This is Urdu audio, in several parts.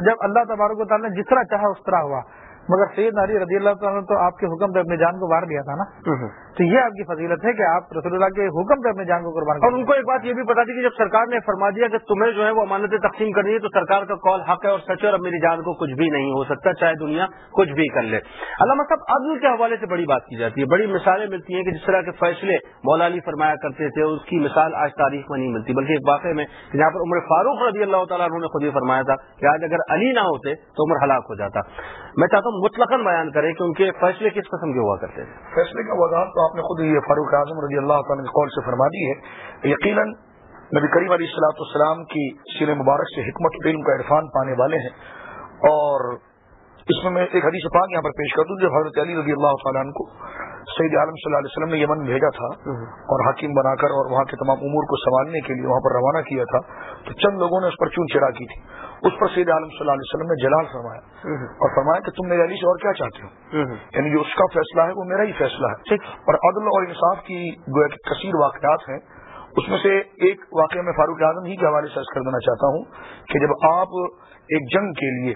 جب اللہ تبارک و تعالیٰ نے جس طرح چاہا اس طرح ہوا۔ مگر سید ناری رضی اللہ تعالیٰ نے تو آپ کے حکم پہ اپنی جان کو وار دیا تھا نا؟ تو یہ آپ کی فضیلت ہے کہ آپ رسول اللہ کے حکم پہ اپنی جان کو قربان اور ان کو ایک بات یہ بھی پتا تھی کہ جب سرکار نے فرما دیا کہ تمہیں جو ہے وہ امانتیں تقسیم کرنی ہے تو سرکار کا کال حق ہے اور سچ ہے اور اب میری جان کو کچھ بھی نہیں ہو سکتا چاہے دنیا کچھ بھی کر لے۔ علامہ صاحب عدل کے حوالے سے بڑی بات کی جاتی ہے۔ بڑی مثالیں ملتی ہیں کہ جس طرح کے فیصلے مولا علی فرمایا کرتے تھے اس کی مثال آج تاریخ میں نہیں ملتی بلکہ ایک واقعے میں جہاں پر عمر فاروق رضی اللہ تعالیٰ نے خود یہ فرمایا تھا کہ آج اگر علی نہ ہوتے تو عمر ہلاک ہو جاتا۔ میں چاہتا ہوں مطلق بیان کریں کہ ان کے فیصلے کس قسم کے ہوا کرتے ہیں فیصلے کا وضاحت تو آپ نے خود یہ فاروق اعظم رضی اللہ تعالیٰ نے قول سے فرما دی ہے۔ یقیناً نبی کریم علیہ السلاۃ السلام کی سیر مبارک سے حکمت علم کا عرفان پانے والے ہیں۔ اور اس میں میں ایک حدیث پاک یہاں پر پیش کر دوں جب حضرت علی رضی اللہ تعالیٰ کو سعید عالم صلی اللہ علیہ وسلم نے یمن بھیجا تھا اور حکیم بنا کر اور وہاں کے تمام امور کو سنبھالنے کے لیے وہاں پر روانہ کیا تھا۔ تو چند لوگوں نے اس پر چون چڑا کی تھی۔ اس پر سید عالم صلی اللہ علیہ وسلم نے جلال فرمایا اور فرمایا کہ تم میرے علی سے اور کیا چاہتے ہو؟ یعنی جو اس کا فیصلہ ہے وہ میرا ہی فیصلہ ہے۔ اور عدل اور انصاف کی کثیر واقعات ہیں۔ اس میں سے ایک واقعہ میں فاروق اعظم ہی کے حوالے سے کر دینا چاہتا ہوں کہ جب آپ ایک جنگ کے لیے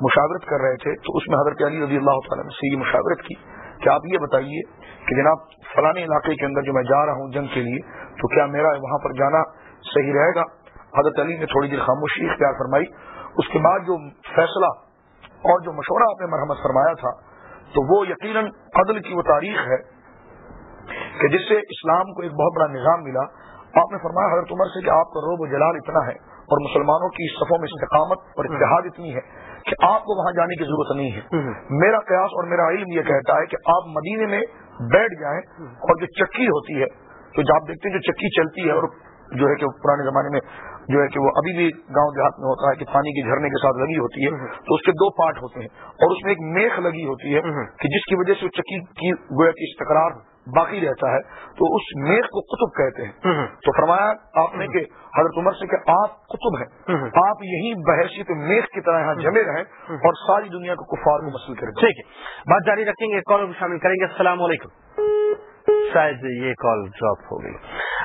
مشاورت کر رہے تھے تو اس میں حضرت علی رضی اللہ تعالیٰ نے سے یہ مشاورت کی کہ آپ یہ بتائیے کہ جناب فلانے علاقے کے اندر جو میں جا رہا ہوں جنگ کے لیے تو کیا میرا وہاں پر جانا صحیح رہے گا؟ حضرت علی نے تھوڑی دیر خاموشی اختیار فرمائی۔ اس کے بعد جو فیصلہ اور جو مشورہ آپ نے مرحمت فرمایا تھا، تو وہ یقیناً عدل کی وہ تاریخ ہے کہ جس سے اسلام کو ایک بہت بڑا نظام ملا۔ آپ نے فرمایا حضرت عمر سے کہ آپ کا روب و جلال اتنا ہے اور مسلمانوں کی صفوں میں استقامت اور اتحاد اتنی ہے کہ آپ کو وہاں جانے کی ضرورت نہیں ہے۔ میرا قیاس اور میرا علم یہ کہتا ہے کہ آپ مدینے میں بیٹھ جائیں اور جو چکی ہوتی ہے، تو جب آپ دیکھتے ہیں جو چکی چلتی ہے اور جو ہے کہ پرانے زمانے میں جو ہے کہ وہ ابھی بھی گاؤں دیہات میں ہوتا ہے کہ پانی کے جھرنے کے ساتھ لگی ہوتی ہے تو اس کے دو پارٹ ہوتے ہیں۔ اور اس میں ایک میخ لگی ہوتی ہے کہ جس کی وجہ سے چکی کی گویا کی استقرار باقی رہتا ہے۔ تو اس میخ کو قطب کہتے ہیں۔ تو فرمایا آپ نے کہ حضرت عمر سے کہ آپ قطب ہیں۔ آپ یہی بحثیت میخ کی طرح یہاں جمے رہیں اور ساری دنیا کو کفار کو مسئل کریں۔ ٹھیک ہے۔ بات جاری رکھیں گے کال شامل کریں گے۔ السلام علیکم۔ شاید یہ کال ڈراپ ہو گئی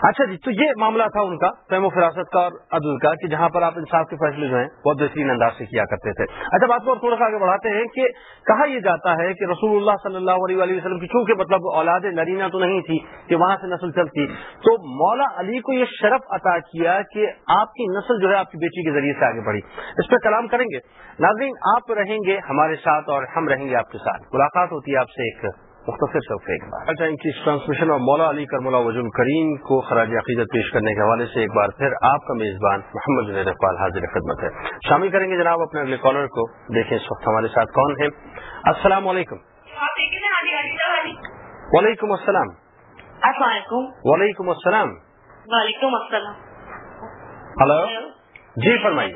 اچھا جی تو یہ معاملہ تھا ان کا، فہم و فراست کا اور عدل کا، کہ جہاں پر آپ انصاف کے فیصلے جو ہیں، بہت بہترین انداز سے کیا کرتے تھے۔ اچھا بات کو اور تھوڑا سا آگے بڑھاتے ہیں کہ کہا یہ جاتا ہے کہ رسول اللہ صلی اللہ علیہ وسلم کی چونکہ مطلب اولاد نرینا تو نہیں تھی کہ وہاں سے نسل چلتی، تو مولا علی کو یہ شرف عطا کیا کہ آپ کی نسل جو ہے آپ کی بیٹی کے ذریعے سے آگے بڑھی۔ اس پہ کلام کریں گے۔ ناظرین، آپ رہیں گے ہمارے ساتھ اور ہم رہیں گے آپ کے ساتھ۔ ملاقات ہوتی ہے آپ سے ایک مختصر شوق بار۔ ٹائم کی ٹرانسمیشن اور مولا علی کرملا وزن کریم کو خراج عقیدت پیش کرنے کے حوالے سے ایک بار پھر آپ کا میزبان محمد جنید اقبال حاضر خدمت ہے۔ شامل کریں گے جناب اپنے اگلے کالر کو۔ دیکھیں اس وقت ہمارے ساتھ کون ہے السلام علیکم۔ وعلیکم السلام۔ السلام علیکم۔ وعلیکم السلام۔ وعلیکم السلام۔ ہلو۔ جی فرمائیے۔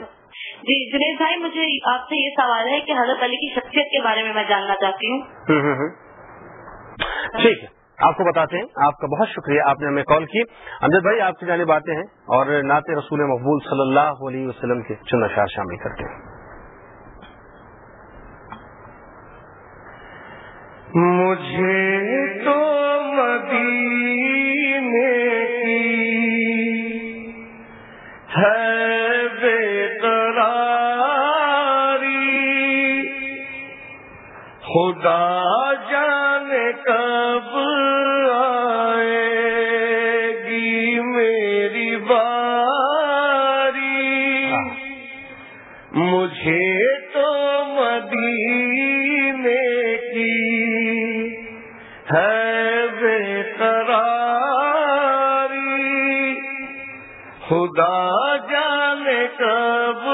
جی جنید بھائی مجھے آپ سے یہ سوال ہے کہ حضرت علی کی شخصیت کے بارے میں میں جاننا چاہتی ہوں۔ ٹھیک ہے، آپ کو بتاتے ہیں۔ آپ کا بہت شکریہ، آپ نے ہمیں کال کی۔ امجد بھائی، آپ کی جانے باتیں ہیں اور نعت رسول مقبول صلی اللہ علیہ وسلم کے چند اشار شامل کرتے ہیں۔ مجھے تو مدینے کی ہے بے خدا کب آئے گی میری باری مجھے تو مدینے کی ہے بے قراری۔ خدا جانے کب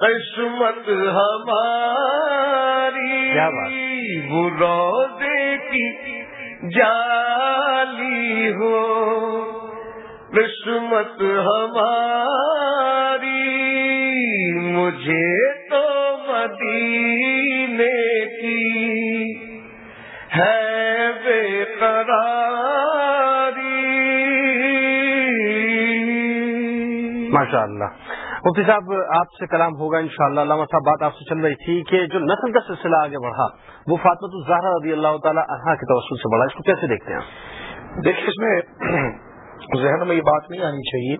قسمت ہماری وہ روزے کی جالی ہو۔ قسمت ہماری مجھے تو مدینے کی ہے بے قراری۔ ماشاء اللہ مفتی صاحب آپ سے کلام ہوگا انشاءاللہ۔ علامہ صاحب بات آپ سے چل رہی تھی کہ جو نسل کا سلسلہ آگے بڑھا وہ فاطمت الزہرا رضی اللہ تعالیٰ عنہ کے توسل سے بڑھا اس کو کیسے دیکھتے ہیں دیکھیے اس میں ذہن میں یہ بات نہیں آنی چاہیے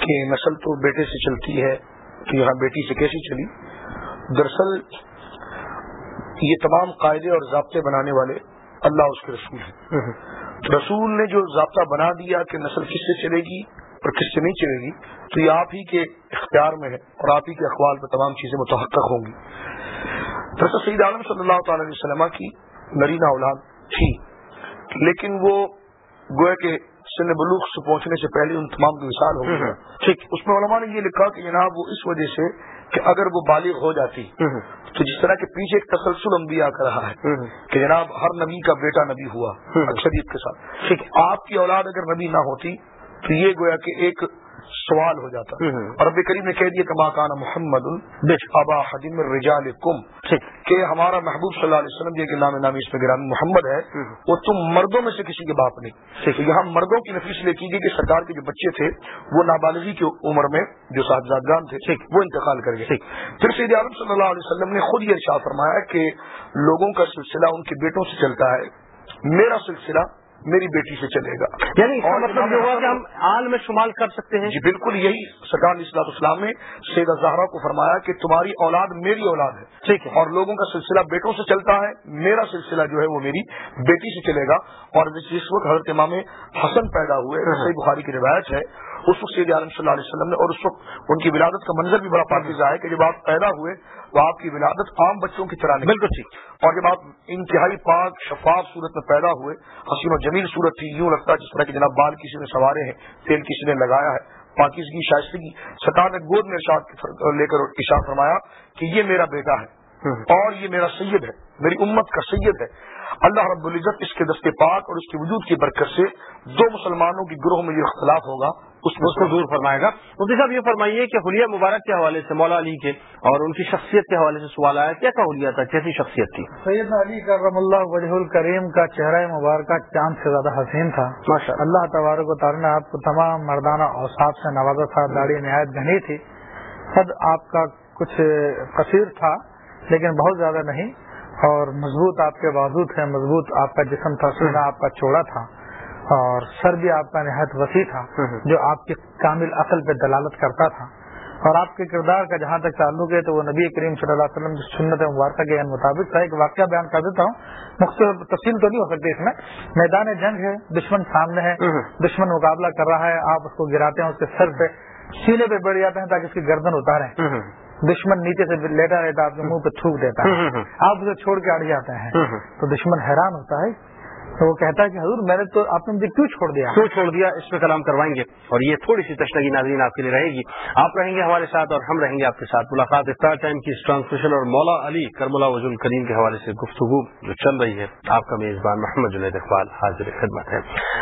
کہ نسل تو بیٹے سے چلتی ہے تو یہاں بیٹی سے کیسی چلی؟ دراصل یہ تمام قاعدے اور ضابطے بنانے والے اللہ اس کے رسول ہیں۔ رسول نے جو ضابطہ بنا دیا کہ نسل کس سے چلے گی اور کس سے نہیں چلے گی؟ تو یہ آپ ہی کے اختیار میں ہے اور آپ ہی کے اخبار پہ تمام چیزیں متحقق ہوں گی۔ دراصل سعید عالم صلی اللہ تعالی علیہ وسلم کی نرینہ اولاد تھی لیکن وہ گویا کے سن بلوغ سے پہنچنے سے پہلے ان تمام کی مثال ہو گئی ٹھیک اس میں علماء نے یہ لکھا کہ جناب وہ اس وجہ سے کہ اگر وہ بالغ ہو جاتی تو جس طرح کے پیچھے ایک تسلسل انبیاء کا رہا ہے کہ جناب ہر نبی کا بیٹا نبی ہوا اکثریت کے ساتھ۔ ٹھیک آپ کی اولاد اگر نبی نہ ہوتی تو یہ گویا کہ ایک سوال ہو جاتا اور رب کریم نے کہہ دیا کہ ماکانہ محمد ابا حجم رجال کم کہ ہمارا محبوب صلی اللہ علیہ وسلم یہ کہ نام نامی اس میں گرام محمد ہے وہ تم مردوں میں سے کسی کے باپ نہیں۔ یہاں مردوں کی نفیس لے کی گئی کہ سرکار کے جو بچے تھے وہ نابالغی کی عمر میں جو صاحبزادگان تھے وہ انتقال کر گئے۔ پھر سید عالم صلی اللہ علیہ وسلم نے خود یہ ارشاد فرمایا کہ لوگوں کا سلسلہ ان کے بیٹوں سے چلتا ہے میرا سلسلہ میری بیٹی سے چلے گا۔ یعنی اس کا مطلب یہ ہوا کہ ہم آل میں شمال کر سکتے ہیں۔ جی بالکل یہی سرکار السلاط اسلام نے سید زہرا کو فرمایا کہ تمہاری اولاد میری اولاد ہے۔ ٹھیک ہے۔ اور لوگوں کا سلسلہ بیٹوں سے چلتا ہے میرا سلسلہ جو ہے وہ میری بیٹی سے چلے گا۔ اور جس وقت حضرت امام حسن پیدا ہوئے صحیح بخاری کی روایت ہے اس وقت سید عالم صلی اللہ علیہ وسلم نے اور اس وقت ان کی ولادت کا منظر بھی بڑا پاکیزہ ہے کہ جب آپ پیدا ہوئے تو آپ کی ولادت عام بچوں کی طرح نہیں بالکل ٹھیک۔ اور جب آپ انتہائی پاک شفاف صورت میں پیدا ہوئے حسین و جمیل صورت تھی یوں لگتا ہے جس طرح کہ جناب بال کسی نے سوارے ہیں تیل کسی نے لگایا ہے۔ پاکیزگی شائستگی سرکار نے گود میں ارشاد لے کر اشار فرمایا کہ یہ میرا بیٹا ہے۔ اور یہ میرا سید ہے میری امت کا سید ہے۔ اللہ رب العزت اس کے دستے پاک اور اس کے وجود کی برکت سے دو مسلمانوں کی گروہ میں یہ اختلاف ہوگا۔ اس کو دور فرمائے گا۔ مفتی صاحب یہ فرمائیے کہ حلیہ مبارک کے حوالے سے مولا علی کے اور ان کی شخصیت کے حوالے سے سوال آیا کیسا حلیہ تھا؟ کیسی شخصیت تھی؟ سیدنا علی کرم اللہ وجہ الکریم کا چہرہ مبارکہ چاند سے زیادہ حسین تھا۔ اللہ تبارک و تعالیٰ نے آپ کو تمام مردانہ اوساف سے نوازا تھا داڑھی نہایت گھنی تھی۔ خود آپ کا کچھ قصیر تھا۔ لیکن بہت زیادہ نہیں۔ اور مضبوط آپ کے بازو تھے مضبوط آپ کا جسم تھا سینا آپ کا چوڑا تھا۔ اور سر بھی آپ کا نہایت وسیع تھا، جو آپ کی کامل عقل پہ دلالت کرتا تھا۔ اور آپ کے کردار کا جہاں تک تعلق ہے، تو وہ نبی کریم صلی اللہ علیہ وسلم کی سنت مبارکہ کے مطابق تھا۔ ایک واقعہ بیان کر دیتا ہوں۔ مختلف تفصیل تو نہیں ہو سکتی اس میں۔ میدان جنگ ہے، دشمن سامنے ہے، دشمن مقابلہ کر رہا ہے۔ آپ اس کو گراتے ہیں، اس کے سر پہ سینے پہ بڑھ جاتے ہیں تاکہ اس کی گردن اتارے دشمن نیچے سے لیٹا رہتا آپ کے منہ پہ تھوک دیتا ہے۔ آپ اسے چھوڑ کے اڑ جاتے ہیں۔ تو دشمن حیران ہوتا ہے۔ تو وہ کہتا ہے کہ حضور میں نے تو آپ نے مجھے کیوں چھوڑ دیا؟ کیوں چھوڑ دیا؟ اس پہ کلام کروائیں گے۔ اور یہ تھوڑی سی تشنگی ناظرین آپ کے لیے رہے گی۔ آپ رہیں گے ہمارے ساتھ اور ہم رہیں گے آپ کے ساتھ۔ ملاقات اسٹار ٹائم کی ٹرانسمیشن اور مولا علی کرملا وزول کریم کے حوالے سے گفتگو جو چل رہی ہے۔ آپ کا میزبان محمد جنید اقبال حاضر خدمت ہے۔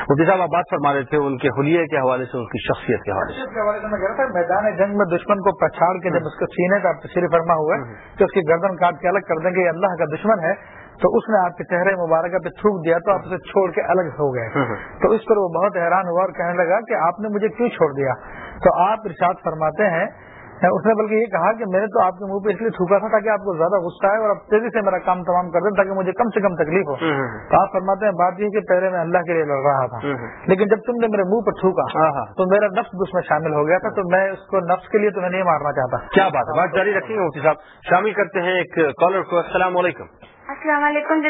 مفتی صاحب آپ بات فرما رہے تھے ان کے حلیے کے حوالے سے ان کی شخصیت کے حوالے سے۔ حوالے سے میں کہہ رہا تھا میدان جنگ میں دشمن کو پچھاڑ کے جب اس کے سینے کا تشریف فرما ہوا ہے کہ اس کی گردن کاٹ کے الگ کر دیں گے اللہ کا دشمن ہے۔ تو اس نے آپ کے چہرے مبارکہ پہ تھوک دیا تو آپ اسے چھوڑ کے الگ ہو گئے۔ تو اس پر وہ بہت حیران ہوا اور کہنے لگا کہ آپ نے مجھے کیوں چھوڑ دیا؟ تو آپ ارشاد فرماتے ہیں اس نے بلکہ یہ کہا کہ میں نے تو آپ کے منہ پہ اس لیے تھوکا تھا تاکہ آپ کو زیادہ غصہ آئے اور اب تیزی سے میرا کام تمام کر دیں تاکہ مجھے کم سے کم تکلیف ہو۔ تو آپ فرماتے ہیں بات یہ کہ پہلے میں اللہ کے لیے لڑ رہا تھا۔ لیکن جب تم نے میرے منہ پر تھوکا تو میرا نفس اس میں شامل ہو گیا تھا۔ تو میں اس کو نفس کے لیے تمہیں نہیں مارنا چاہتا۔ کیا بات ہے؟ بات جاری رکھیں گے مفتی صاحب۔ شامل کرتے ہیں ایک کالر کو۔ السلام علیکم۔ السلام علیکم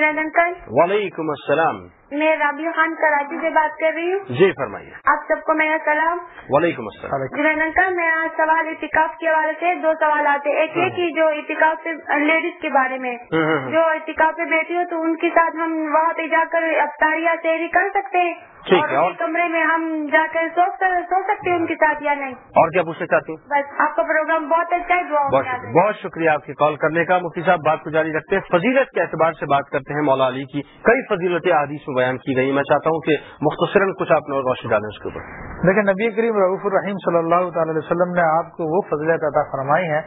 وعلیکم السلام۔ میں رابیہ خان کراچی سے بات کر رہی ہوں۔ جی فرمائیے۔ آپ سب کو میرا سلام۔ وعلیکم السلام۔ جنید انکل میرا سوال اعتکاف کے حوالے سے دو سوالات ہیں۔ ایک یہ کہ جو اعتکاف سے لیڈیز کے بارے میں جو اعتکاف پہ بیٹھی ہو تو ان کے ساتھ ہم وہاں پہ جا کر افطاریہ سیری کر سکتے ہیں؟ ٹھیک ہے کمرے میں ہم جا کر سو سو سکتے ہیں ان کے ساتھ یا نہیں؟ اور کیا پوچھنا چاہتی ہوں بس آپ کا پروگرام بہت اچھا ہے بہت شکریہ بہت شکریہ آپ کی کال کرنے کا۔ مفتی صاحب بات کو جاری رکھتے ہیں۔ فضیلت کے اعتبار سے بات کرتے ہیں مولا علی کی۔ کئی فضیلتیں حدیث میں بیان کی گئی میں چاہتا ہوں کہ مختصراً کچھ آپ نے اور روشنی ڈالیں اس کے اوپر۔ دیکھیں نبی کریم رعف الرحیم صلی اللہ تعالی علیہ وسلم نے آپ کو وہ فضلیت عطا فرمائی ہے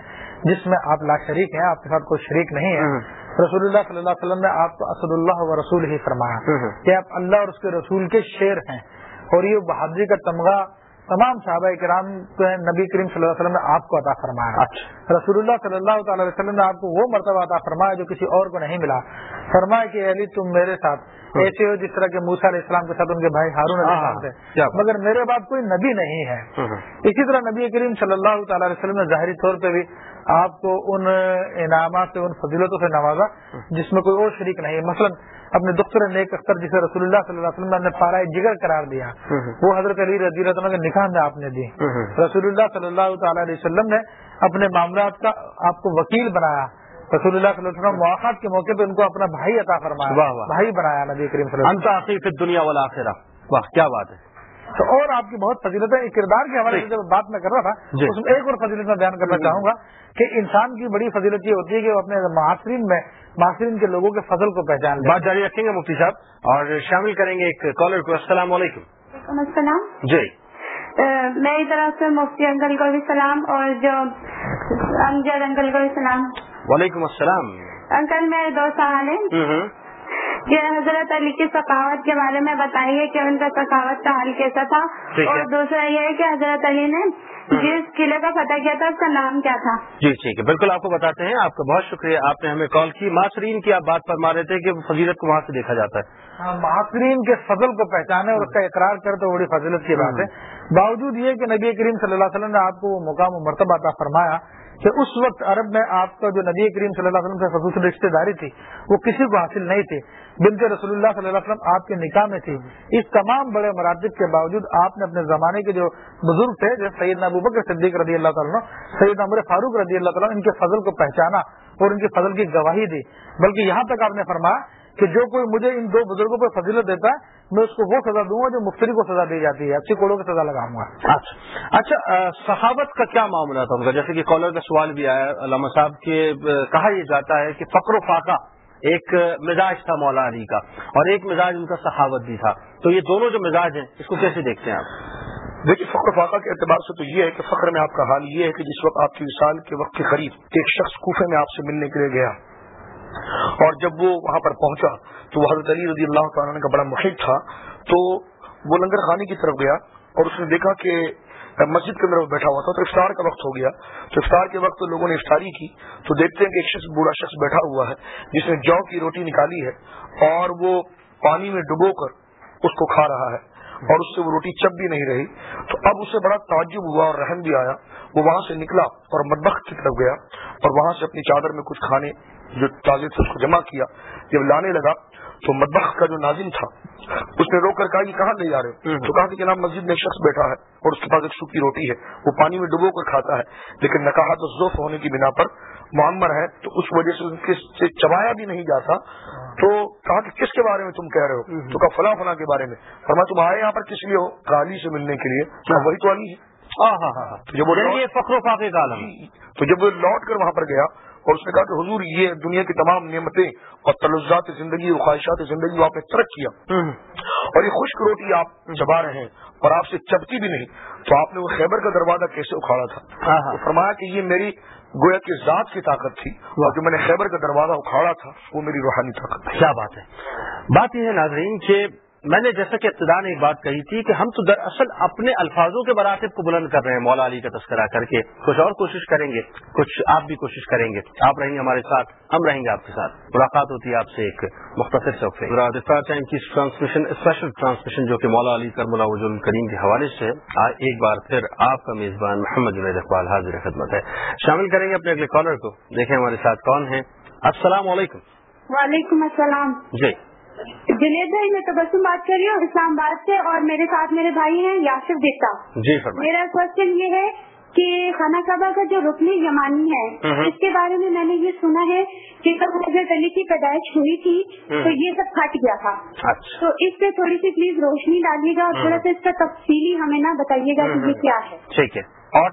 جس میں آپ لا شریک ہیں آپ کے ساتھ کوئی شریک نہیں ہے۔ رسول اللہ صلی اللہ علیہ وسلم نے آپ کو اسد اللہ و رسول ہی فرمایا کہ آپ اللہ اور اس کے رسول کے شیر ہیں اور یہ بہادری کا تمغہ تمام صحابہ کرام کو نبی کریم صلی اللہ علیہ وسلم نے آپ کو عطا فرمایا۔ اچھا۔ رسول اللہ صلی اللہ تعالی وسلم نے آپ کو وہ مرتبہ عطا فرمایا جو کسی اور کو نہیں ملا۔ فرمایا کہ علی تم میرے ساتھ ایسے ہو جس طرح کے موسا علیہ السلام کے ساتھ ان کے بھائی ہارون علیہ السلام کیا تھے۔ مگر میرے بعد کوئی نبی نہیں ہے۔ اسی طرح نبی کریم صلی اللہ تعالی علیہ وسلم نے ظاہری طور پہ بھی آپ کو ان انعامات سے ان فضیلتوں سے نوازا جس میں کوئی اور شریک نہیں مثلا اپنے دختر نیک اختر جسے رسول اللہ صلی اللہ علیہ وسلم نے پارا جگر قرار دیا وہ حضرت علی رضی اللہ عنہ کے نکاح میں آپ نے دی۔ رسول اللہ صلی اللہ تعالی علیہ وسلم نے اپنے معاملات کا آپ کو وکیل بنایا۔ رسول اللہ صلی اللہ علیہ وسلم مواقع کے موقع پہ ان کو اپنا بھائی عطا فرمایا واہ واہ۔ بھائی بنایا نبی کریم صلی اللہ علیہ انت عقیف دنیا والا آخرہ واہ کیا بات ہے۔ وسلم تو اور آپ کی بہت فضیلت ہے کردار کے حوالے سے جب بات میں کر رہا تھا جی۔ اس میں ایک اور فضیلت میں بیان کرنا چاہوں گا کہ انسان کی بڑی فضیلت یہ ہوتی ہے کہ وہ اپنے معاشرین میں معاشرین کے لوگوں کے فضل کو پہچان بات جاری رکھیں گے مفتی صاحب اور شامل کریں گے ایک کالر کو۔ السلام علیکم۔ وعلیکم السلام۔ جی۔ میری طرف سے مفتی انکل کو بھی سلام اور جو امجد انکل کو بھی سلام۔ وعلیکم السلام. انکل میرے دو سوال ہیں یہ حضرت علی کی ثقافت کے بارے میں بتائیے کہ ان کا ثقافت کا حال کیسا تھا۔ اور دوسرا یہ ہے کہ حضرت علی نے جس قلعے کا فتح کیا تھا اس کا نام کیا تھا؟ جی ٹھیک ہے. بالکل آپ کو بتاتے ہیں. آپ کا بہت شکریہ. آپ نے ہمیں کال کی. ماسرین کی آپ بات فرما رہے تھے کہ فضیلت کو وہاں سے دیکھا جاتا ہے. ہاں، معاشرین کے فضل کو پہچانے اور اس کا اقرار کرے تو بڑی فضیلت کی بات ہے. باوجود یہ کہ نبی کریم صلی اللہ علیہ وسلم نے آپ کو وہ مقام و مرتبہ عطا فرمایا کہ اس وقت عرب میں آپ کا جو نبی کریم صلی اللہ علیہ وسلم سے خصوصی رشتے داری تھی، وہ کسی کو حاصل نہیں تھی بنت رسول اللہ صلی اللہ علیہ وسلم آپ کے نکاح میں تھی اس تمام بڑے مراتب کے باوجود آپ نے اپنے زمانے کے جو بزرگ تھے، جیسے سید ابو بکر صدیق رضی اللہ تعالیٰ سید عمر فاروق رضی اللہ تعالیٰ ان کے فضل کو پہچانا اور ان کے فضل کی گواہی دی۔ بلکہ یہاں تک آپ نے فرمایا کہ جو کوئی مجھے ان دو بزرگوں پر فضیلت دیتا ہے میں اس کو وہ سزا دوں گا جو مفتری کو سزا دی جاتی ہے۔ اچھی کوڑوں کی سزا لگاؤں گا۔ اچھا۔ اچھا صحابت کا کیا معاملہ تھا؟ ان کا جیسے کہ کالر کا سوال بھی آیا علامہ صاحب کے کہا یہ جاتا ہے کہ فقر و فاقہ ایک مزاج تھا مولا علی کا اور ایک مزاج ان کا صحابت بھی تھا۔ تو یہ دونوں جو مزاج ہیں اس کو کیسے دیکھتے ہیں آپ؟ دیکھیے فخر فاقہ کے اعتبار سے تو یہ ہے کہ فخر میں آپ کا حال یہ ہے کہ جس وقت آپ کی وصال کے وقت کے قریب ایک شخص کوفے میں آپ سے ملنے کے لیے گیا اور جب وہ وہاں پر پہنچا تو وہ حضرت علی رضی اللہ تعالیٰ کا بڑا محب تھا، تو وہ لنگر خانے کی طرف گیا اور اس نے دیکھا کہ مسجد کے اندر وہ بیٹھا ہوا تھا، تو افطار کا وقت ہو گیا۔ تو افطار کے وقت لوگوں نے افطاری کی، تو دیکھتے ہیں کہ ایک شخص، بوڑھا شخص بیٹھا ہوا ہے، جس نے جو کی روٹی نکالی ہے اور وہ پانی میں ڈبو کر اس کو کھا رہا ہے اور اس سے وہ روٹی چپ بھی نہیں رہی۔ تو اب اسے بڑا تعجب ہوا اور رحم بھی آیا۔ وہ وہاں سے نکلا اور مدبخ کی طرف گیا اور وہاں سے اپنی چادر میں کچھ کھانے جو تازے تھے اس کو جمع کیا جب لانے لگا تو مدبخ کا جو ناظم تھا اس نے روک کر کہا کہ کہاں لے جا رہے؟ تو کہا کہ جناب مسجد میں شخص بیٹھا ہے اور اس کے پاس ایک سوکھی روٹی ہے۔ وہ پانی میں ڈبو کر کھاتا ہے لیکن نکاح تو ذوف ہونے کی بنا پر معمر ہے تو اس وجہ سے ان سے چبایا بھی نہیں جاتا۔ تو کہا کہ کس کے بارے میں تم کہہ رہے ہو؟ تو کہا فلاں فلاں کے بارے میں۔ فرما تم آئے یہاں پر کس لیے ہو؟ کالی سے ملنے کے لیے۔ وہی تو علی ہے۔ ہاں ہاں ہاں تو جب وہ یعنی فخر و فاقے کا تو جب وہ لوٹ کر وہاں پر گیا اور اس نے کہا کہ حضور یہ دنیا کی تمام نعمتیں اور تلزات زندگی اور خواہشات زندگی آپ نے ترک کیا۔ اور یہ خشک روٹی آپ چبا رہے ہیں اور آپ سے چبتی بھی نہیں۔ تو آپ نے وہ خیبر کا دروازہ کیسے اکھاڑا تھا؟ فرمایا کہ یہ میری گویا کی ذات کی طاقت تھی اور جو میں نے خیبر کا دروازہ اکھاڑا تھا وہ میری روحانی طاقت تھی۔ کیا بات ہے؟ بات یہ ہے ناظرین کہ میں نے جیسا کہ ابتدا نے ایک بات کہی تھی کہ ہم تو دراصل اپنے الفاظوں کے براتب کو بلند کر رہے ہیں مولا علی کا تذکرہ کر کے۔ کچھ اور کوشش کریں گے کچھ آپ بھی کوشش کریں گے۔ آپ رہیں گے ہمارے ساتھ ہم رہیں گے آپ کے ساتھ۔ ملاقات ہوتی ہے آپ سے ایک مختصر صفحے رادستان ٹائم کی ٹرانسمیشن اسپیشل ٹرانسمیشن جو کہ مولا علی کرملا وجول کریم کے حوالے سے آج ایک بار پھر آپ کا میزبان محمد جنید اقبال حاضر خدمت ہے۔ شامل کریں گے اپنے اگلے کالر کو۔ دیکھیں ہمارے ساتھ کون ہیں۔ السلام علیکم۔ وعلیکم السلام۔ جی۔ جنید بھائی میں تبسم بات کر رہی ہوں اسلام آباد سے اور میرے ساتھ میرے بھائی ہیں یاسف دیتا جی میرا کوشچن یہ ہے کہ خانہ کعبہ کا جو رکن یمانی ہے۔ اس کے بارے میں میں نے یہ سنا ہے کہ جب حضرت علی کی پیدائش ہوئی تھی۔ تو یہ سب پھٹ گیا تھا۔ اچھا۔ تو اس پہ تھوڑی سی پلیز روشنی ڈالیے گا اور تھوڑا سا اس کا تفصیلی ہمیں نہ بتائیے گا کہ یہ کیا ہے۔ ٹھیک ہے۔ اور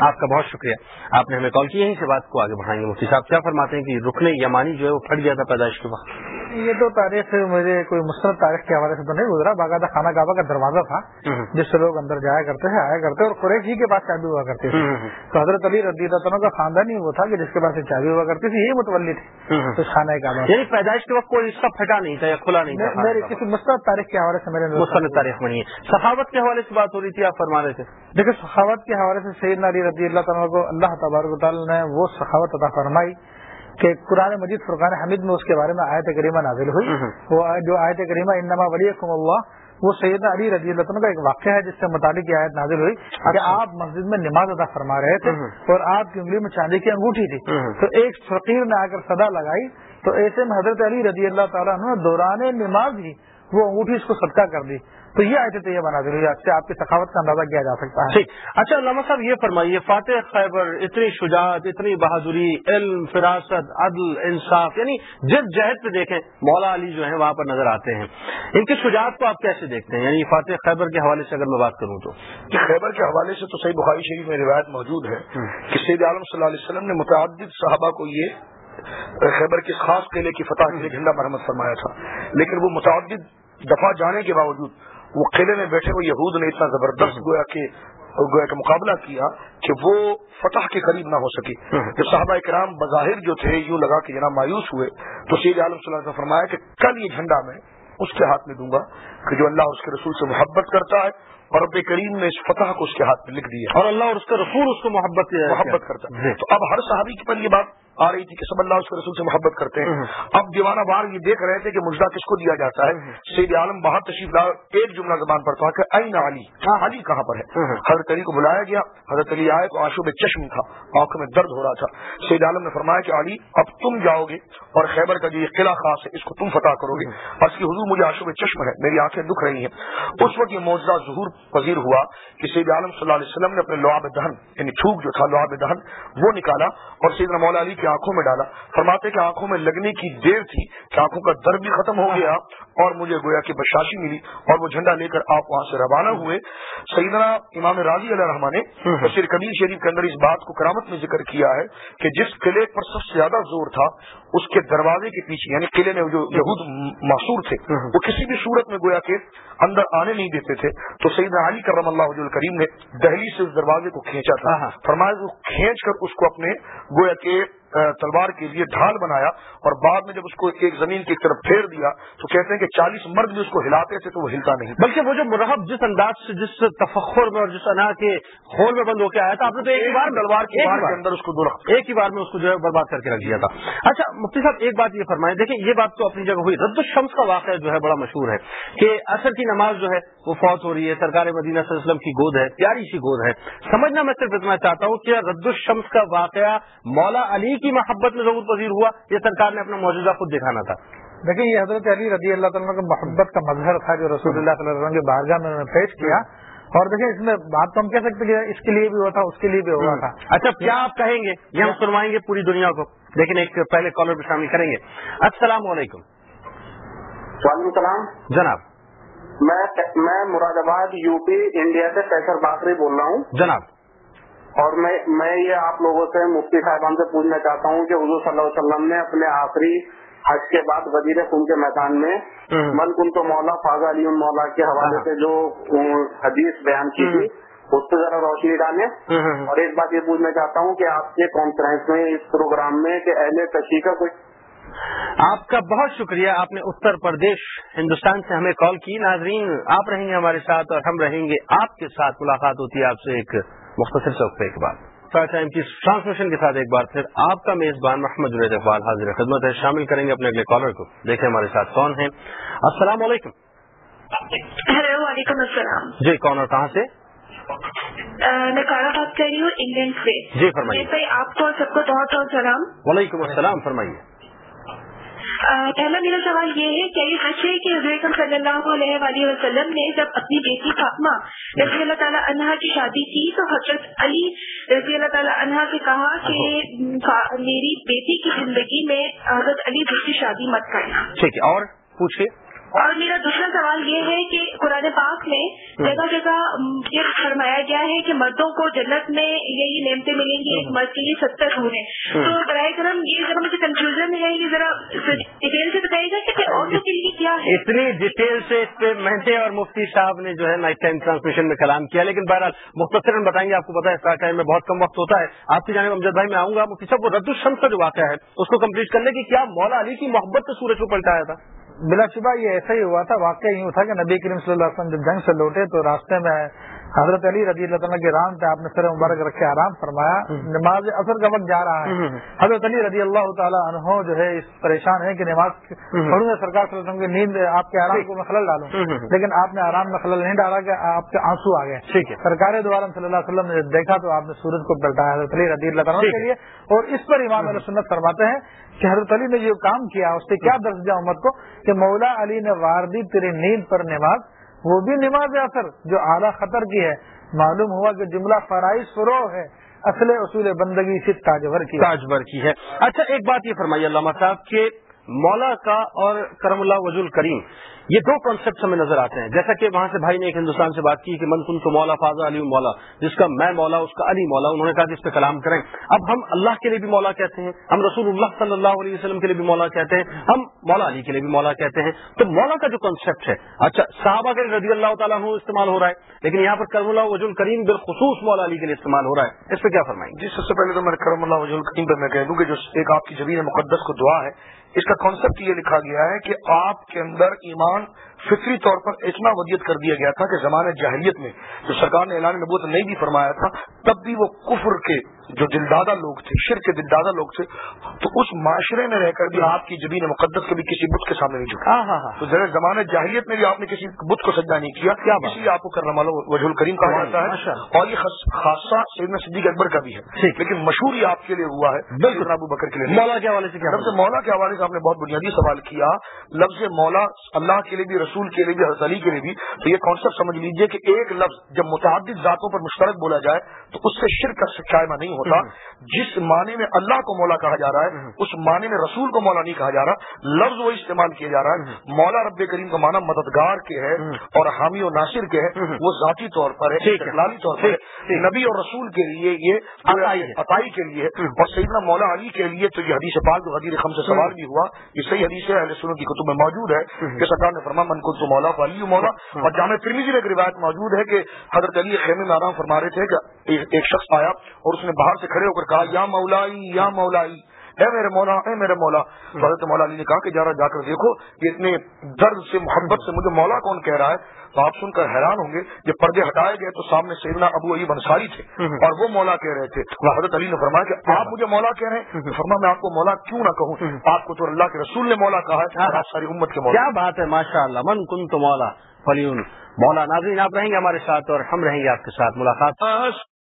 آپ کا بہت شکریہ۔ آپ نے ہمیں کال کی یہیں سے بات کو آگے بڑھائیں گے۔ مفتی صاحب کیا فرماتے ہیں کہ رکن یمانی جو ہے وہ پھٹ گیا تھا پیدائش کے وقت؟ یہ تو تاریخ مجھے کوئی مستند تاریخ کے حوالے سے تو نہیں گزرا باقاعدہ خانہ کعبہ کا دروازہ تھا۔ جس سے لوگ اندر جایا کرتے تھے آیا کرتے اور قریش ہی کے پاس چابی ہوا کرتی تھی۔ ہوں۔ تو حضرت علی رضی اللہ تعالیٰ کا خاندان ہی وہ تھا کہ جس کے پاس چابی ہوا کرتی تھی یہی متولی تھی۔ تو خانہ کعبہ۔ یعنی پیدائش کے وقت کوئی حصہ پھٹا نہیں تھا یا کھلا نہیں تھا میرے کسی مستند تاریخ کے حوالے سے میرے مستند تاریخ بنی ہے۔ سخاوت کے حوالے سے بات ہو رہی تھی آپ فرما رہے تھے۔ دیکھیں سخاوت کے حوالے سے سیدنا علی رضی اللہ تعالیٰ کو اللہ تبارک تعالیٰ نے وہ سخاوت عطا فرمائی۔ کہ قرآن مجید فرقان حمید میں اس کے بارے میں آیت کریمہ نازل ہوئی۔ وہ جو آیت کریمہ انما ولیکم اللہ وہ سیدنا علی رضی اللہ تعالیٰ کا ایک واقعہ ہے جس سے متعلق یہ آیت نازل ہوئی کہ آپ مسجد میں نماز ادا فرما رہے تھے۔ اور آپ کی انگلی میں چاندی کی انگوٹھی تھی۔ تو ایک فقیر نے آ کر صدا لگائی تو ایسے میں حضرت علی رضی اللہ تعالیٰ نے دوران نماز ہی وہ انگوٹھی اس کو صدقہ کر دی تو یہ آیت طیبہ بنا ہوئی اس سے آپ کی سخاوت کا اندازہ کیا جا سکتا ہے؟ اچھا علامہ صاحب یہ فرمائیے فاتح خیبر اتنی شجاعت اتنی بہادری علم فراست عدل انصاف یعنی جس جہد پہ دیکھیں مولا علی جو ہیں وہاں پر نظر آتے ہیں۔ ان کی شجاعت کو آپ کیسے دیکھتے ہیں؟ یعنی فاتح خیبر کے حوالے سے اگر میں بات کروں تو۔ کہ خیبر کے حوالے سے تو صحیح بخاری شریف میں روایت موجود ہے کہ سید عالم صلی اللہ علیہ وسلم نے متعدد صحابہ کو یہ خیبر کے خاص قلعے کی فتح کے لیے جھنڈا مرمت فرمایا تھا۔ لیکن وہ متعدد دفعہ جانے کے باوجود وہ قلعے میں بیٹھے ہوئے یہود نے اتنا زبردست گویا کہ گویا کہ مقابلہ کیا کہ وہ فتح کے قریب نہ ہو سکی جب صحابہ کرام بظاہر جو تھے یوں لگا کہ جناب مایوس ہوئے تو سید عالم صلی اللہ علیہ وسلم نے فرمایا کہ کل یہ جھنڈا میں اس کے ہاتھ میں دوں گا کہ جو اللہ اور اس کے رسول سے محبت کرتا ہے اور رب کریم نے اس فتح کو اس کے ہاتھ میں لکھ دیا اور اللہ اور اس کا رسول اس کو محبت محبت کرتا ہے۔ تو اب ہر صحابی کے پر یہ بات آ رہی تھی کہ سب اللہ اس کے رسول سے محبت کرتے ہیں۔ اب دیوانہ بار یہ دیکھ رہے تھے کہ مجدہ کس کو دیا جاتا ہے۔ سید عالم باہر تشریف لا ایک جملہ زبان پر تھا کہ این علی؟ ہاں۔ علی کہاں پر ہے؟ حضرت علی کو بلایا گیا۔ حضرت علی آئے تو آنسو میں چشم تھا آنکھوں میں درد ہو رہا تھا۔ سید عالم نے فرمایا کہ علی اب تم جاؤ گے اور خیبر کا جو یہ قلعہ خاص ہے اس کو تم فتح کرو گے۔ اور اس کی حضور مجھے آنسو میں چشم ہے میری آنکھیں دکھ رہی ہیں۔ اس وقت یہ موجودہ ظہور پذیر ہوا کہ سید عالم صلی اللہ علیہ وسلم نے اپنے لعاب دہن یعنی تھوک جو تھا لعاب دہن وہ نکالا اور سیدنا مولا علی کی آنکھوں میں ڈالا۔ فرماتے کہ آنکھوں میں لگنے کی دیر تھی کہ آنکھوں کا درد بھی ختم ہو گیا اور مجھے گویا کہ بشاشی ملی اور وہ جھنڈا لے کر آپ وہاں سے روانہ ہوئے۔ سیدنا امام راضی علیہ رحمان نے تفسیر کبیر شریف کے اندر اس بات کو کرامت میں ذکر کیا ہے کہ جس قلعے پر سب سے زیادہ زور تھا اس کے دروازے کے پیچھے یعنی قلعے میں جو یہود معصور تھے وہ کسی بھی صورت میں گویا کہ اندر آنے نہیں دیتے تھے۔ تو سیدنا علی کرم اللہ وجل کریم نے دہلی سے اس دروازے کو کھینچا تھا۔ فرمایا وہ کھینچ کر اس کو اپنے گویا کے تلوار کے لیے ڈھال بنایا اور بعد میں جب اس کو ایک زمین کی طرف پھیر دیا تو کہتے ہیں کہ چالیس مرد بھی اس کو ہلاتے تھے تو وہ ہلتا نہیں بلکہ وہ جو مرحب جس انداز سے جس تفخر میں اور جس انا کے خول میں بند ہو کے آیا تھا آپ نے تو ایک بار تلوار کے اندر اس کو دو ایک ہی بار میں اس کو جو ہے برباد کر کے رکھ دیا تھا۔ اچھا مفتی صاحب ایک بات یہ فرمائیں۔ دیکھیں یہ بات تو اپنی جگہ ہوئی۔ رد الشمس کا واقعہ جو ہے بڑا مشہور ہے کہ اثر کی نماز جو ہے وہ فوت ہو رہی ہے سرکار مدینہ صلی اللہ علیہ وسلم کی گود ہے پیاری سی گود ہے۔ سمجھنا میں صرف اتنا چاہتا ہوں کہ رد الشمس کا واقعہ مولا علی کی محبت میں ضرور پذیر ہوا یہ سرکار نے اپنا موجودہ خود دکھانا تھا۔ دیکھیں یہ حضرت علی رضی اللہ تعالیٰ کا محبت کا مظہر تھا جو رسول اللہ صلی اللہ علیہ وسلم کی بارگاہ میں انہوں نے پیش کیا۔ اور دیکھیں اس میں بات تو ہم کہہ سکتے کہ اس کے لیے بھی ہوا تھا اس کے لیے بھی ہوا تھا۔ اچھا کیا آپ کہیں گے؟ یہ ہم سنوائیں گے پوری دنیا کو۔ لیکن ایک پہلے کالر بھی شامل کریں گے۔ السلام علیکم۔ وعلیکم السلام۔ جناب۔ میں میں مراد آباد یو پی انڈیا سے فیصل باقری بول رہا ہوں۔ جناب۔ اور میں میں یہ آپ لوگوں سے مفتی صاحبان سے پوچھنا چاہتا ہوں کہ حضور صلی اللہ علیہ وسلم نے اپنے آخری حج کے بعد وزیر خون کے میدان میں من کن تو مولا فاضا علی مولا کے حوالے سے جو حدیث بیان کی تھی اس پہ ذرا روشنی ڈالیں۔ اور ایک بات یہ پوچھنا چاہتا ہوں کہ آپ کے کانفرنس میں اس پروگرام میں کہ اہل تشریح کا کوئی آپ کا بہت شکریہ آپ نے اتر پردیش ہندوستان سے ہمیں کال کی۔ ناظرین آپ رہیں گے ہمارے ساتھ اور ہم رہیں گے آپ کے ساتھ ملاقات ہوتی ہے آپ سے ایک مختصر وقفے کے بعد۔ ٹائم کی ٹرانسمیشن کے ساتھ ایک بار پھر آپ کا میزبان محمد جنید اقبال حاضر خدمت ہے۔ شامل کریں گے اپنے اگلے کالر کو۔ دیکھیں ہمارے ساتھ کون ہیں۔ السلام علیکم۔ ہیلو وعلیکم السلام۔ جی کون اور کہاں سے؟ میں کارا بات کر رہی ہوں انگلینڈ سے جی فرمائیے۔ بھائی آپ کو سب کو؟ بہت بہت سلام۔ وعلیکم السلام فرمائیے۔ پہلا میرا سوال یہ ہے کہ یہ سچ ہے کہ حضرت صلی اللہ علیہ وآلہ وسلم نے جب اپنی بیٹی فاطمہ رضی اللہ تعالیٰ عنہا کی شادی کی تو حضرت علی رضی اللہ تعالیٰ عنہا سے کہا کہ میری بیٹی کی زندگی میں حضرت علی دوسری شادی مت کرنا۔ ٹھیک ہے، اور پوچھیے اور میرا دوسرا سوال یہ ہے کہ قرآن پاک میں جگہ جگہ یہ فرمایا گیا ہے کہ مردوں کو جنت میں یہی نعمتیں ملیں گی، ایک مرد کے لیے ستر ہوں تو برائے کرم یہ ذرا مجھے کنفیوژن ہے، یہ ذرا ڈیٹیل سے بتائیے گا کہ عورتوں کے لیے کیا ہے؟ اتنی ڈیٹیل سے اس پہ اور مفتی صاحب نے جو ہے نائٹ ٹائم ٹرانسمیشن میں کلام کیا، لیکن بہرحال مختصر بتائیں گے آپ کو پتا ہے اسٹار ٹائم میں بہت کم وقت ہوتا ہے۔ آپ کی جانب امجد بھائی میں آؤں گا، مفتی صاحب، وہ رد الشمس کا جو واقعہ ہے، اس کو کمپلیٹ کرنے کی کیا مولا علی کی محبت سے سورج کو پلٹایا تھا۔ بلا شبہ یہ ایسا ہی ہوا تھا، واقعہ یوں تھا کہ نبی کریم صلی اللہ علیہ وسلم جب جنگ سے لوٹے تو راستے میں حضرت علی رضی اللہ تعالیٰ کے رام پہ آپ نے سر مبارک رکھے آرام فرمایا نماز اثر کا وقت جا رہا ہے۔ حضرت علی رضی اللہ تعالیٰ عنہ جو ہے اس پریشان ہے کہ نماز پڑھوں سرکار صلی اللہ علیہ وسلم کی نیند آپ کے آرام کو میں خلل ڈالوں۔ لیکن آپ نے آرام میں خلل نہیں ڈالا کہ آپ کے آنسو آ گئے۔ ٹھیک ہے۔ سرکار دوارم صلی اللہ علیہ وسلم نے دیکھا تو آپ نے سورج کو پلٹایا حضرت علی رضی اللہ تعالیٰ کے لیے۔ اور اس پر امام علیہ سنت فرماتے ہیں کہ حضرت علی نے جو کام کیا اس سے کیا درج دیا امت کو؟ کہ مولا علی نے وار دی تیری نیند پر نماز وہ بھی نماز اثر جو اعلیٰ خطر کی ہے۔ معلوم ہوا کہ جملہ فرائض فروغ ہے، اصل اصول بندگی سے تاجور کی تاجور کی ہے۔ اچھا ایک بات یہ فرمائیے علامہ صاحب کہ مولا کا اور کرم اللہ وزول کریم یہ دو کانسیپٹ ہمیں نظر آتے ہیں۔ جیسا کہ وہاں سے بھائی نے ایک ہندوستان سے بات کی کہ من کن تو مولا فاضا علی مولا، جس کا میں مولا، اس کا علی مولا، انہوں نے کہا کہ اس پہ کلام کریں۔ اب ہم اللہ کے لیے بھی مولا کہتے ہیں، ہم رسول اللہ صلی اللہ علیہ وسلم کے لیے بھی مولا کہتے ہیں، ہم مولا علی کے لیے بھی مولا کہتے ہیں۔ تو مولا کا جو کانسیپٹ ہے اچھا صحابہ کے رضی اللہ تعالیٰ عنہ استعمال ہو رہا ہے، لیکن یہاں پر کرم اللہ وزول کریم بالخصوص مولا علی کے لیے استعمال ہو رہا ہے۔ اس پہ کیا فرمائیں جی سب سے پہلے تو میں کرم اللہ وزول کریم پہ میں کہہ دوں کہ جو ایک آپ کی زمین مقدس کو دعا ہے اس کا کانسیپٹ یہ لکھا گیا ہے کہ آپ کے اندر ایمان فطری طور پر اتنا ودیت کر دیا گیا تھا کہ زمانے جاہلیت میں جو سرکار نے اعلان نبوت نہیں بھی فرمایا تھا تب بھی وہ کفر کے جو دلدادہ لوگ تھے شر کے دلدادہ لوگ تھے تو اس معاشرے میں رہ کر بھی آپ کی زمین مقدس کبھی کسی بت کے سامنے نہیں جھکا۔ تو ذرا زمانے جاہلیت میں بھی آپ نے کسی بت کو سجا نہیں کیا کیا اس لیے آپ کو کرنا والا وجول کریم کہا جاتا ہے۔ اور یہ خاصہ سیدنا صدیق اکبر کا بھی ہے۔ لیکن مشہور یہ آپ کے لیے ہوا ہے بالکل۔ ابو بکر کے لیے مولا کے حوالے سے لفظ مولا کے حوالے سے آپ نے بہت بنیادی سوال کیا۔ لفظ مولا اللہ کے لیے بھی رسول کے لیے بھی حضرت علی کے لیے بھی تو یہ کانسیپٹ سمجھ لیجیے کہ ایک لفظ جب متعدد ذاتوں پر مشترک بولا جائے تو اس سے شرک کا شائمہ نہیں ہوتا۔ جس معنی میں اللہ کو مولا کہا جا رہا ہے اس معنی میں رسول کو مولا نہیں کہا جا رہا۔ لفظ وہ استعمال کیا جا رہا ہے۔ مولا رب کریم کا معنی مددگار کے ہے اور حامی و ناصر کے ہے۔ وہ ذاتی طور پر ہے طور پر ہے۔ نبی اور رسول کے لیے یہ عطائی کے لیے اور سیدنا مولا علی کے لیے تو یہ حدیث پاک غدیر خم سے سوال بھی ہوا یہ صحیح حدیث ہے اہل سنوں کی کتب میں موجود ہے کہ سرکار نے فرما من کو تو مولا علی مولا۔ اور جامع ترمیزی میں ایک روایت موجود ہے کہ حضرت علی خیمے میں آرام فرما رہے تھے کہ ایک شخص آیا اور اس نے باہر سے کھڑے ہو کر کہا، یا مولائی یا مولائی اے میرے مولا اے میرے مولا۔ حضرت مولا علی نے کہا کہ جارا جا کر دیکھو کہ اتنے درد سے محبت سے مجھے مولا کون کہہ رہا ہے؟ تو آپ سن کر حیران ہوں گے جب پردے ہٹائے گئے تو سامنے سیدنا ابو علی انصاری تھے اور وہ مولا کہہ رہے تھے۔ حضرت علی نے فرمایا کہ آپ مجھے مولا کہہ رہے ہیں؟ فرما میں آپ کو مولا کیوں نہ کہوں؟ آپ کو تو اللہ کے رسول نے مولا کہا ہے ساری امت کے مولا۔ کیا بات ہے ماشاء اللہ من کن تو مولا فلیون۔ مولا ناظرین آپ رہیں گے ہمارے ساتھ اور ہم رہیں گے آپ کے ساتھ ملاقات۔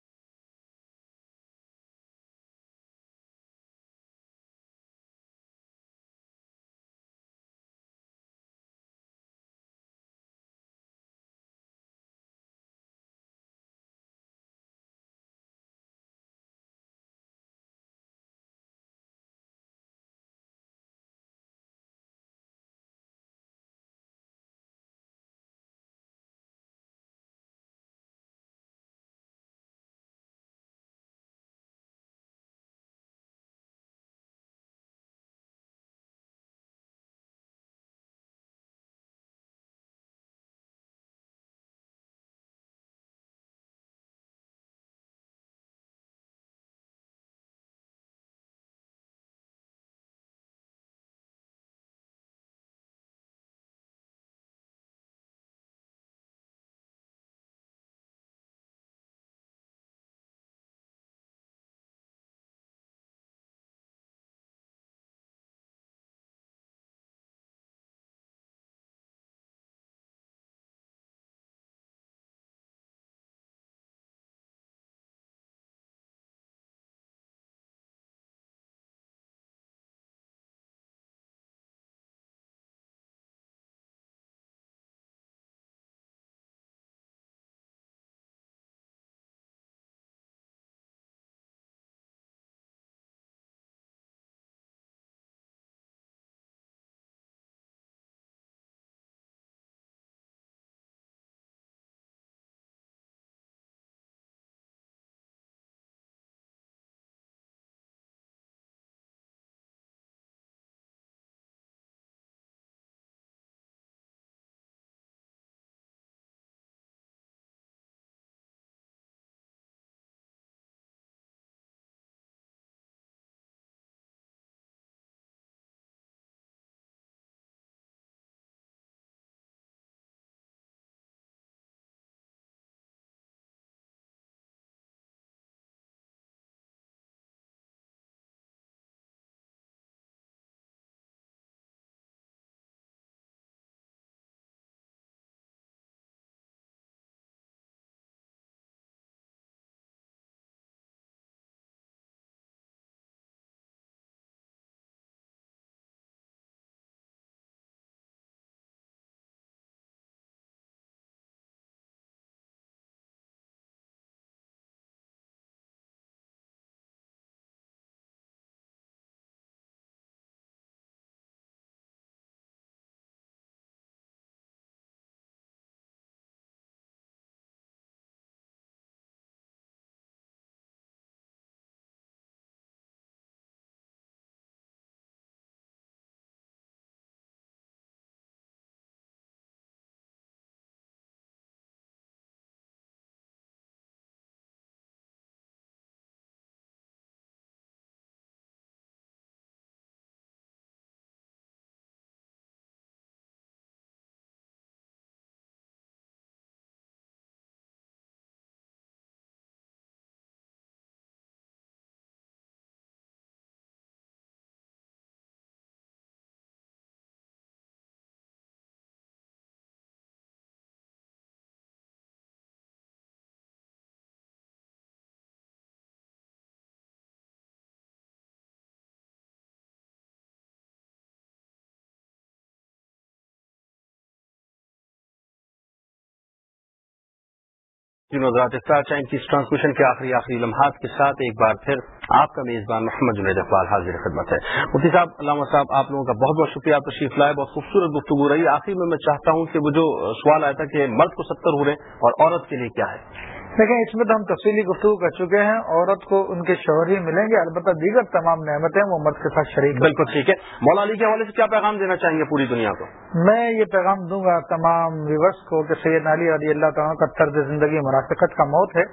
تین حضرات اختار اس ٹرانسمیشن کے آخری آخری لمحات کے ساتھ ایک بار پھر آپ کا میزبان محمد جنید اقبال حاضر خدمت ہے۔ مفتی صاحب، علامہ صاحب، آپ لوگوں کا بہت بہت شکریہ، آپ تشریف لائے، بہت خوبصورت گفتگو رہی۔ آخری میں میں چاہتا ہوں کہ وہ جو سوال آیا تھا کہ مرد کو ستر ہو رہے اور عورت کے لیے کیا ہے؟ لیکن اس میں تو ہم تفصیلی گفتگو کر چکے ہیں۔ عورت کو ان کے شوہر ہی ملیں گے۔ البتہ دیگر تمام نعمتیں وہ مرد کے ساتھ شریک بالکل ٹھیک ہے۔ مولا علی کے حوالے سے کیا پیغام دینا چاہیں گے پوری دنیا کو؟ میں یہ پیغام دوں گا تمام ویورس کو کہ سید علی رضی اللہ تعالیٰ کا طرز زندگی منافقت کا موت ہے۔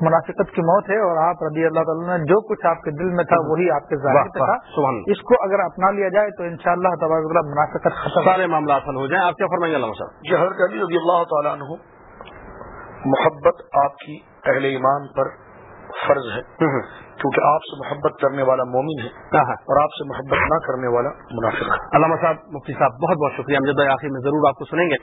منافقت کی موت ہے اور آپ رضی اللہ تعالیٰ نے جو کچھ آپ کے دل میں تھا وہی آپ کے ظاہر تھا۔ اس کو اگر اپنا لیا جائے تو ان شاء اللہ تبارک منافقت ختم سارے معاملات حل ہو جائیں۔ آپ کیا فرمائیں گے علامہ صاحب؟ جہر علی رضی اللہ تعالیٰ عنہ محبت آپ کی اہل ایمان پر فرض ہے۔ کیونکہ آپ سے محبت کرنے والا مومن ہے اور آپ سے محبت نہ کرنے والا منافق ہے۔ علامہ صاحب مفتی صاحب بہت بہت شکریہ۔ مجھے آخر میں ضرور آپ کو سنیں گے۔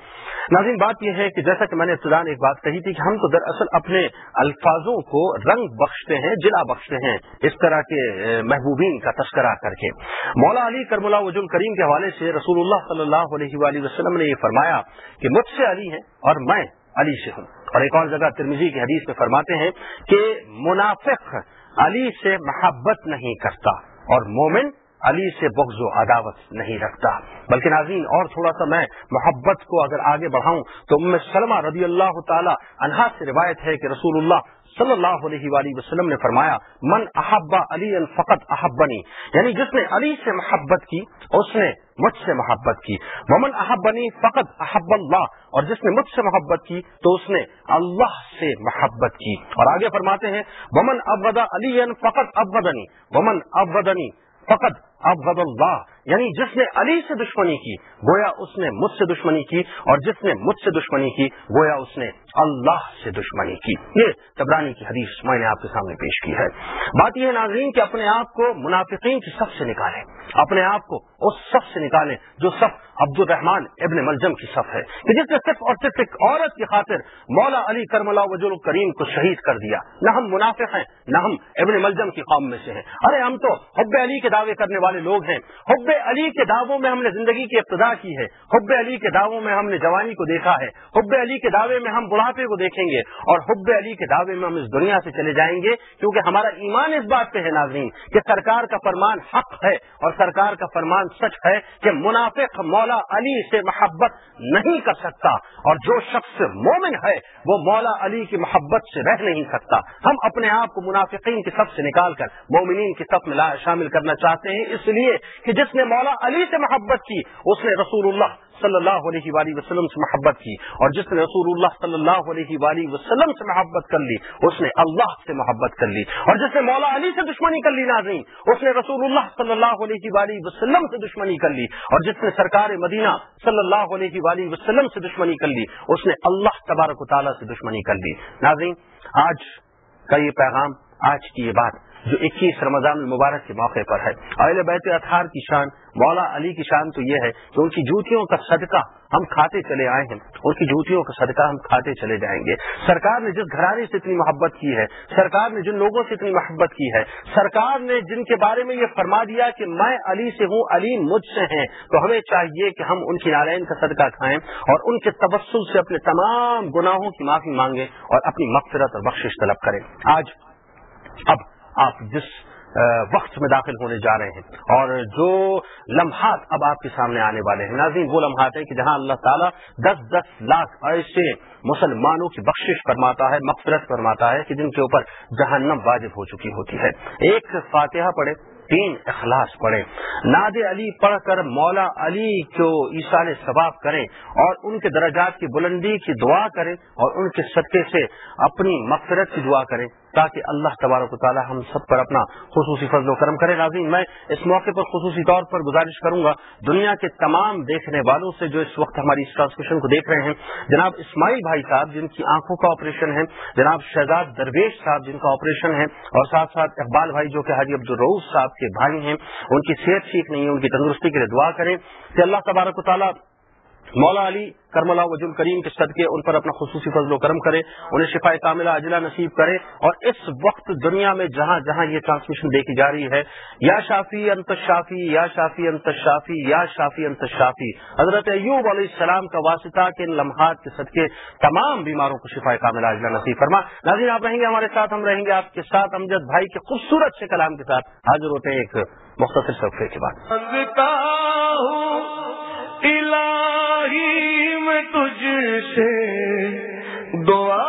ناظرین بات یہ ہے کہ جیسا کہ میں نے ابتدان ایک بات کہی تھی کہ ہم تو دراصل اپنے الفاظوں کو رنگ بخشتے ہیں جلا بخشتے ہیں اس طرح کے محبوبین کا تذکرہ کر کے۔ مولا علی کرم اللہ وج الکریم کے حوالے سے رسول اللہ صلی اللہ علیہ وآلہ وسلم نے یہ فرمایا کہ مجھ سے علی ہیں اور میں علی سے ہوں اور ایک اور جگہ ترمیزی کی حدیث میں فرماتے ہیں کہ منافق علی سے محبت نہیں کرتا اور مومن علی سے بغض و عداوت نہیں رکھتا۔ بلکہ ناظرین، اور تھوڑا سا میں محبت کو اگر آگے بڑھاؤں تو ام سلمہ رضی اللہ تعالی عنہا سے روایت ہے کہ رسول اللہ صلی اللہ علیہ وآلہ وسلم نے فرمایا، من احبا علی فقط احبنی. یعنی جس نے علی سے محبت کی، اس نے مجھ سے محبت کی۔ ممن احبنی فقط احب اللہ۔ اور جس نے مجھ سے محبت کی، تو اس نے اللہ سے محبت کی۔ اور آگے فرماتے ہیں، ومن ابدا علی فقط ابدنی ومن ابدنی فقط ابغد اللہ۔ یعنی جس نے علی سے دشمنی کی، گویا اس نے مجھ سے دشمنی کی، اور جس نے مجھ سے دشمنی کی، گویا اس نے اللہ سے دشمنی کی۔ یہ تبرانی کی حدیث میں نے آپ کے سامنے پیش کی ہے۔ بات یہ ہے ناظرین کہ اپنے آپ کو منافقین کی سب سے نکالیں۔ اپنے آپ کو اس سب سے نکالیں جو سب عبد الرحمان ابن ملجم کی صف ہے۔ کہ جس نے صرف اور صرف ایک عورت کی خاطر مولا علی کرم اللہ وجول کریم کو شہید کر دیا۔ نہ ہم منافق ہیں، نہ ہم ابن ملجم کی قوم میں سے ہیں۔ ارے ہم تو حب علی کے دعوے کرنے والے لوگ ہیں۔ حب علی کے دعووں میں ہم نے زندگی کی ابتدا کی ہے۔ حب علی کے دعووں میں ہم نے جوانی کو دیکھا ہے۔ حب علی کے دعوے میں ہم بڑھاپے کو دیکھیں گے اور حب علی کے دعوے میں ہم اس دنیا سے چلے جائیں گے کیونکہ ہمارا ایمان اس بات پہ ہے ناظرین کہ سرکار کا فرمان حق ہے اور سرکار کا فرمان سچ ہے کہ منافق مولا علی سے محبت نہیں کر سکتا اور جو شخص مومن ہے وہ مولا علی کی محبت سے رہ نہیں سکتا۔ ہم اپنے آپ کو منافقین کی سب سے نکال کر مومنین کی سب میں شامل کرنا چاہتے ہیں اس لیے کہ جس نے مولا علی سے محبت کی، اس نے رسول اللہ صلی اللہ علیہ وآلہ وسلم سے محبت کی اور جس نے رسول اللہ صلی اللہ علیہ وآلہ وسلم سے محبت کر لی، اس نے اللہ سے محبت کر لی اور جس نے مولا علی سے دشمنی کر لی ناظرین، اس نے رسول اللہ صلی اللہ علیہ وآلہ وسلم سے دشمنی کر لی اور جس نے سرکار مدینہ صلی اللہ علیہ وآلہ وسلم سے دشمنی کر لی، اس نے اللہ تبارک و تعالیٰ سے دشمنی کر لی۔ ناظرین، آج کا یہ پیغام، آج کی یہ بات جو اکیس رمضان المبارک کے موقع پر ہے۔ اہل بیت اطہار کی شان، مولا علی کی شان تو یہ ہے کہ ان کی جوتیوں کا صدقہ ہم کھاتے چلے آئے ہیں۔ ان کی جوتیوں کا صدقہ ہم کھاتے چلے جائیں گے۔ سرکار نے جس گھرانے سے اتنی محبت کی ہے، سرکار نے جن لوگوں سے اتنی محبت کی ہے، سرکار نے جن کے بارے میں یہ فرما دیا کہ میں علی سے ہوں، علی مجھ سے ہیں، تو ہمیں چاہیے کہ ہم ان کی نارائن کا صدقہ کھائیں اور ان کے تبسل سے اپنے تمام گناہوں کی معافی مانگیں اور اپنی مغفرت اور بخشش طلب کریں۔ آج، اب آپ جس وقت میں داخل ہونے جا رہے ہیں اور جو لمحات اب آپ کے سامنے آنے والے ہیں، ناظرین، وہ لمحات ہیں کہ جہاں اللہ تعالیٰ دس دس لاکھ ایسے مسلمانوں کی بخشش فرماتا ہے، مغفرت فرماتا ہے کہ جن کے اوپر جہنم واجب ہو چکی ہوتی ہے۔ ایک فاتحہ پڑھے تین اخلاص پڑھیں۔ ناد علی پڑھ کر مولا علی کو ایسال ثواب کریں اور ان کے درجات کی بلندی کی دعا کریں اور ان کے صدقے سے اپنی مغفرت کی دعا کریں۔ تاکہ اللہ تبارک و تعالی ہم سب پر اپنا خصوصی فضل و کرم کرے۔ ناظرین میں اس موقع پر خصوصی طور پر گزارش کروں گا، دنیا کے تمام دیکھنے والوں سے جو اس وقت ہماری اس ٹرانسمیشن کو دیکھ رہے ہیں۔ جناب اسماعیل بھائی صاحب، جن کی آنکھوں کا آپریشن ہے۔ جناب شہزاد درویش صاحب، جن کا آپریشن ہے۔ اور ساتھ ساتھ اقبال بھائی، جو کہ حاجی عبدالروف صاحب کے بھائی ہیں۔ ان کی صحت ٹھیک نہیں ہے، ان کی تندرستی کے لیے دعا کریں کہ اللہ تبارک و تعالیٰ مولا علی کرم اللہ کریم کے صدقے، ان پر اپنا خصوصی فضل و کرم کرے، انہیں شفا کاملہ اجلا نصیب کرے، اور اس وقت دنیا میں جہاں جہاں یہ ٹرانسمیشن دیکھی جا رہی ہے، یا شافی انت شافی، یا شافی انت شافی، یا شافی انت شافی، حضرت ایوب علیہ السلام کا واسطہ کے ان لمحات کے صدقے، تمام بیماروں کو شفا کاملہ اجلا نصیب فرما۔ ناظرین، آپ رہیں گے ہمارے ساتھ، ہم رہیں گے آپ کے ساتھ، امجد بھائی کے خوبصورت سے کلام کے ساتھ، حاضر ہوتے ہیں ایک مختصر صفحے کے بعد۔ ہی میں تجھ سے دعا